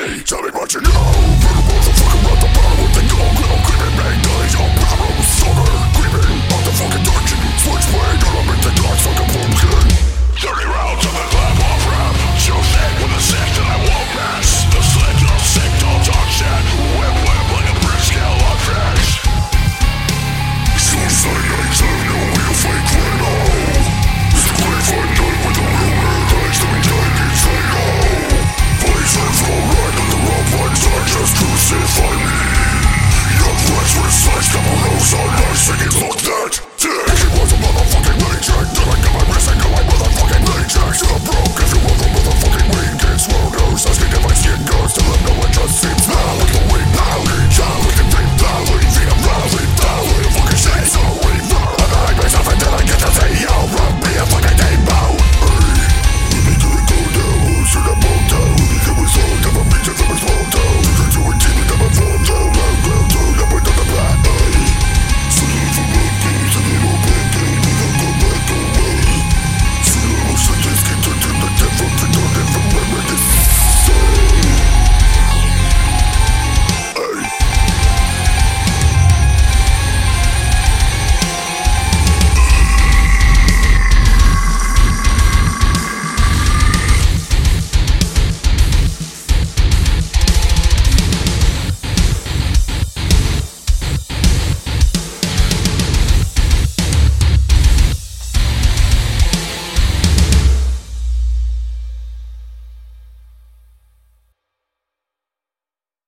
Tell me what you know.